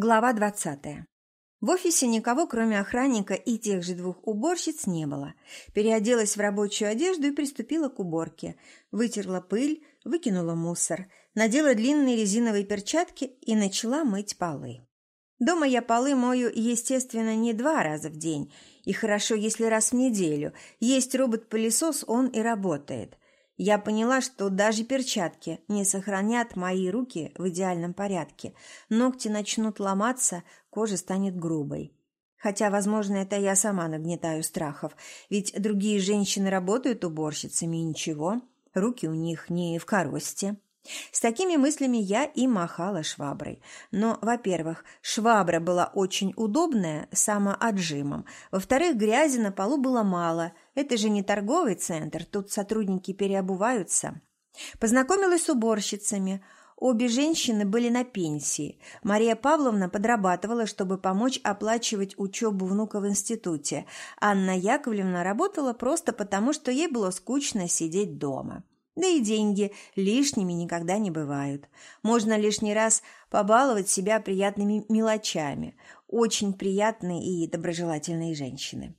Глава двадцатая. В офисе никого, кроме охранника и тех же двух уборщиц, не было. Переоделась в рабочую одежду и приступила к уборке. Вытерла пыль, выкинула мусор, надела длинные резиновые перчатки и начала мыть полы. Дома я полы мою, естественно, не два раза в день, и хорошо, если раз в неделю. Есть робот-пылесос, он и работает. Я поняла, что даже перчатки не сохранят мои руки в идеальном порядке. Ногти начнут ломаться, кожа станет грубой. Хотя, возможно, это я сама нагнетаю страхов, ведь другие женщины работают уборщицами и ничего, руки у них не в коросте. С такими мыслями я и махала шваброй. Но, во-первых, швабра была очень удобная, самоотжимом. Во-вторых, грязи на полу было мало. Это же не торговый центр, тут сотрудники переобуваются. Познакомилась с уборщицами. Обе женщины были на пенсии. Мария Павловна подрабатывала, чтобы помочь оплачивать учебу внука в институте. Анна Яковлевна работала просто потому, что ей было скучно сидеть дома. Да и деньги лишними никогда не бывают. Можно лишний раз побаловать себя приятными мелочами. Очень приятные и доброжелательные женщины.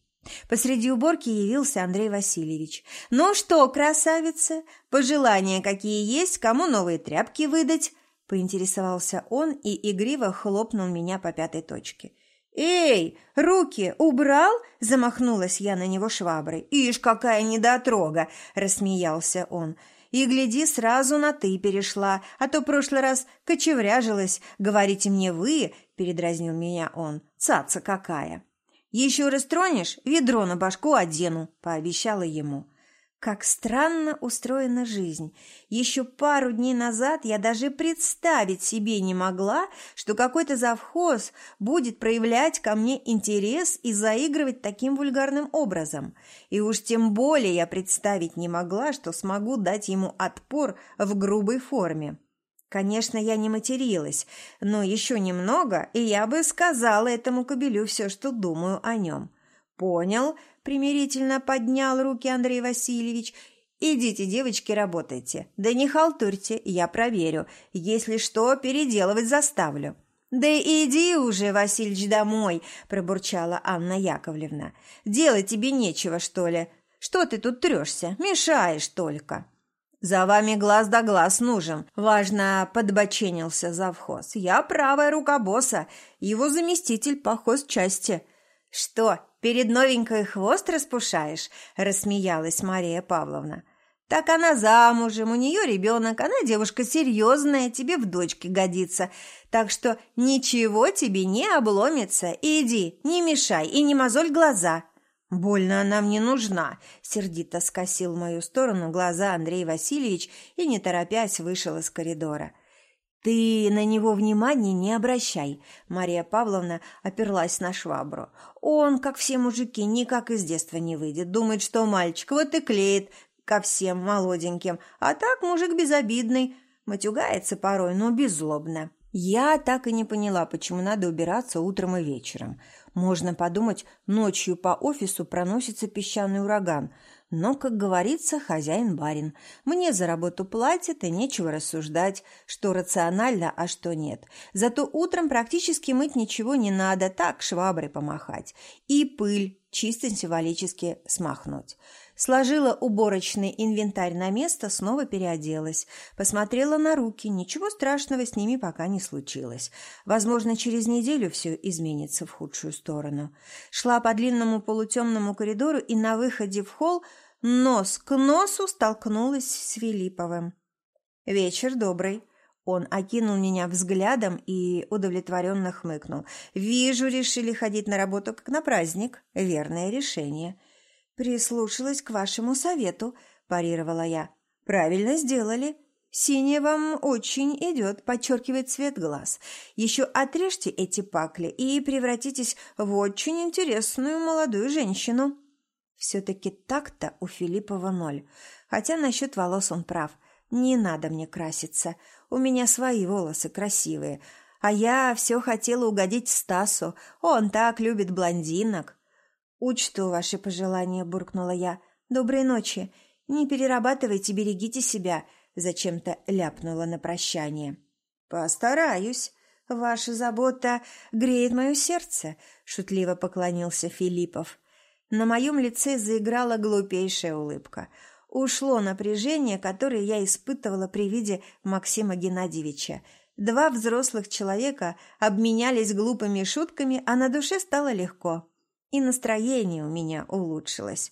Посреди уборки явился Андрей Васильевич. «Ну что, красавица, пожелания какие есть, кому новые тряпки выдать?» Поинтересовался он и игриво хлопнул меня по пятой точке. «Эй, руки убрал?» – замахнулась я на него шваброй. «Ишь, какая недотрога!» – рассмеялся он. «И, гляди, сразу на «ты» перешла, а то прошлый раз кочевряжилась. Говорите мне «вы», – передразнил меня он. «Цаца какая!» «Еще раз тронешь, ведро на башку одену», – пообещала ему. Как странно устроена жизнь. Еще пару дней назад я даже представить себе не могла, что какой-то завхоз будет проявлять ко мне интерес и заигрывать таким вульгарным образом. И уж тем более я представить не могла, что смогу дать ему отпор в грубой форме. Конечно, я не материлась, но еще немного, и я бы сказала этому кобелю все, что думаю о нем. «Понял», – примирительно поднял руки Андрей Васильевич. «Идите, девочки, работайте. Да не халтурьте, я проверю. Если что, переделывать заставлю». «Да иди уже, Васильич, домой», – пробурчала Анна Яковлевна. «Делать тебе нечего, что ли? Что ты тут трешься? Мешаешь только». «За вами глаз да глаз нужен», – важно подбоченился завхоз. «Я правая рука босса, его заместитель по хозчасти». «Что, перед новенькой хвост распушаешь?» – рассмеялась Мария Павловна. «Так она замужем, у нее ребенок, она девушка серьезная, тебе в дочке годится. Так что ничего тебе не обломится. Иди, не мешай и не мозоль глаза». «Больно она мне нужна», – сердито скосил в мою сторону глаза Андрей Васильевич и, не торопясь, вышел из коридора. «Ты на него внимания не обращай», – Мария Павловна оперлась на швабру. «Он, как все мужики, никак из детства не выйдет. Думает, что мальчик вот и клеит ко всем молоденьким. А так мужик безобидный, матюгается порой, но беззлобно». Я так и не поняла, почему надо убираться утром и вечером. Можно подумать, ночью по офису проносится песчаный ураган – но, как говорится, хозяин-барин. Мне за работу платят, и нечего рассуждать, что рационально, а что нет. Зато утром практически мыть ничего не надо, так шваброй помахать. И пыль чисто символически смахнуть. Сложила уборочный инвентарь на место, снова переоделась. Посмотрела на руки, ничего страшного с ними пока не случилось. Возможно, через неделю все изменится в худшую сторону. Шла по длинному полутемному коридору и на выходе в холл нос к носу столкнулась с Филипповым. «Вечер добрый». Он окинул меня взглядом и удовлетворенно хмыкнул. «Вижу, решили ходить на работу как на праздник. Верное решение». «Прислушалась к вашему совету», – парировала я. «Правильно сделали. Синий вам очень идет, подчеркивает цвет глаз. Еще отрежьте эти пакли и превратитесь в очень интересную молодую женщину». Все-таки так-то у Филиппова ноль. Хотя насчет волос он прав. Не надо мне краситься. У меня свои волосы красивые. А я все хотела угодить Стасу. Он так любит блондинок. «Учту ваши пожелания», — буркнула я. «Доброй ночи. Не перерабатывайте, берегите себя», — зачем-то ляпнула на прощание. «Постараюсь». «Ваша забота греет мое сердце», – шутливо поклонился Филиппов. На моем лице заиграла глупейшая улыбка. Ушло напряжение, которое я испытывала при виде Максима Геннадьевича. Два взрослых человека обменялись глупыми шутками, а на душе стало легко. И настроение у меня улучшилось.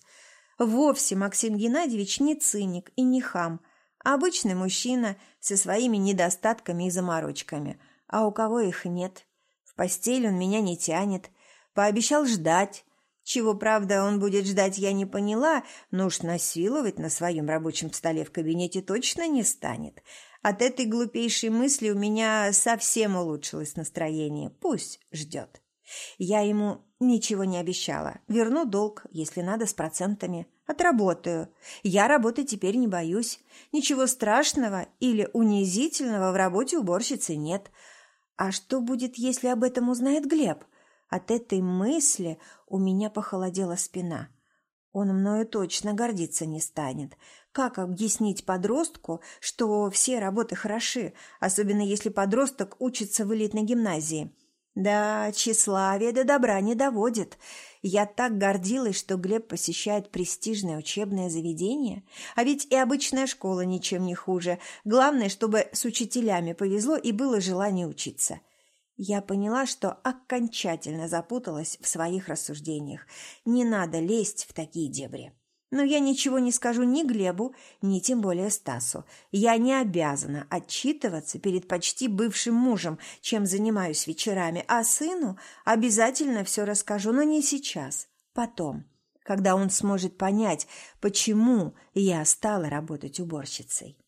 Вовсе Максим Геннадьевич не циник и не хам, обычный мужчина со своими недостатками и заморочками – а у кого их нет. В постель он меня не тянет. Пообещал ждать. Чего, правда, он будет ждать, я не поняла, но уж насиловать на своем рабочем столе в кабинете точно не станет. От этой глупейшей мысли у меня совсем улучшилось настроение. Пусть ждет. Я ему ничего не обещала. Верну долг, если надо, с процентами. Отработаю. Я работы теперь не боюсь. Ничего страшного или унизительного в работе уборщицы нет. А что будет, если об этом узнает Глеб? От этой мысли у меня похолодела спина. Он мною точно гордиться не станет. Как объяснить подростку, что все работы хороши, особенно если подросток учится в элитной гимназии? Да, тщеславие до добра не доводит. Я так гордилась, что Глеб посещает престижное учебное заведение. А ведь и обычная школа ничем не хуже. Главное, чтобы с учителями повезло и было желание учиться. Я поняла, что окончательно запуталась в своих рассуждениях. Не надо лезть в такие дебри. Но я ничего не скажу ни Глебу, ни тем более Стасу. Я не обязана отчитываться перед почти бывшим мужем, чем занимаюсь вечерами, а сыну обязательно все расскажу, но не сейчас, потом, когда он сможет понять, почему я стала работать уборщицей.